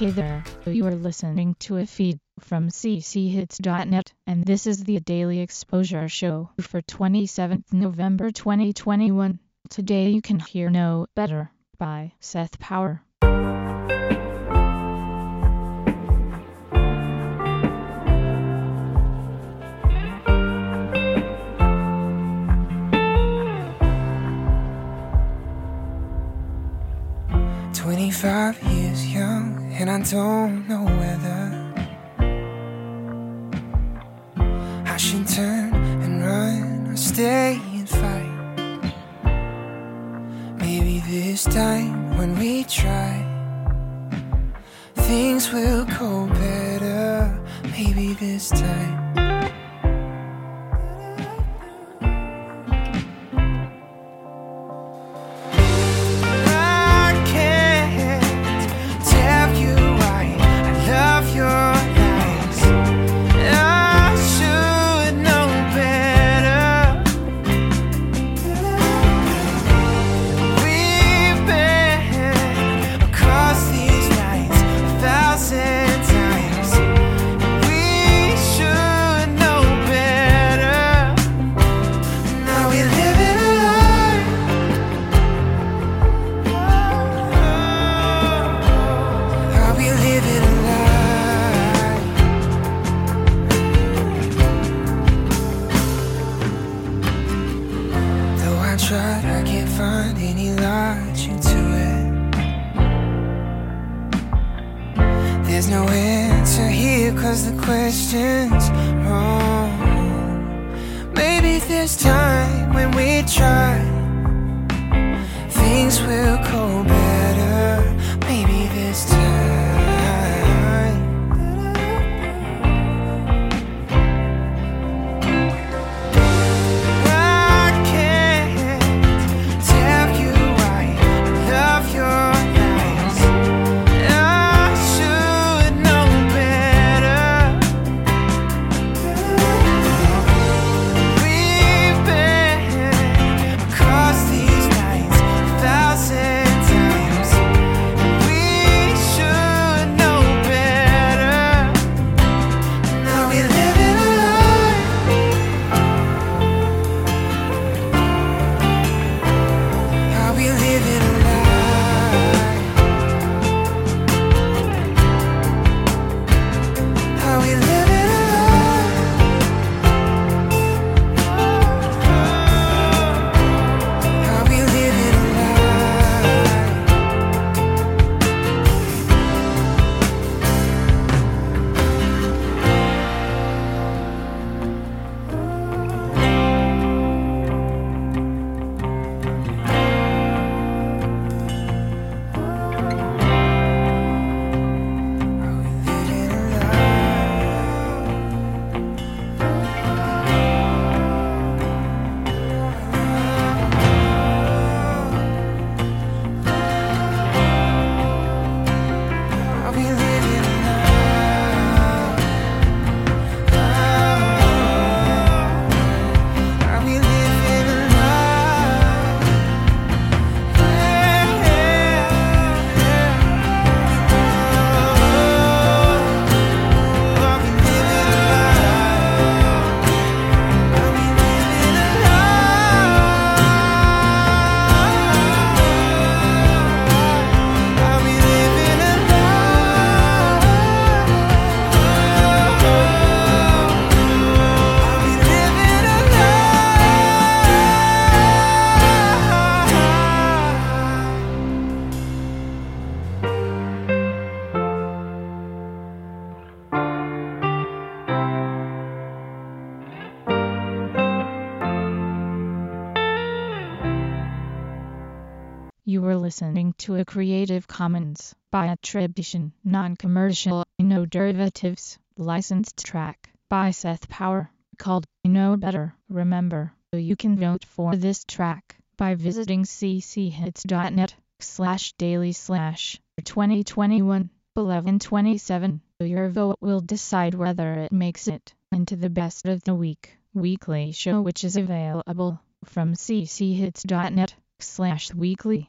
Hey there, you are listening to a feed from cchits.net, and this is the Daily Exposure Show for 27th November 2021. Today you can hear No Better by Seth Power. 25 years young, and I don't know whether I should turn and run or stay and fight. Maybe this time when we try, things will go better. Maybe this time. There's no answer here, cause the question's wrong. Maybe this time when we try, things will go You were listening to a Creative Commons by attribution, non-commercial, no derivatives, licensed track by Seth Power called Know Better. Remember, you can vote for this track by visiting cchits.net slash daily slash 2021 1127. Your vote will decide whether it makes it into the best of the week weekly show which is available from cchits.net slash weekly.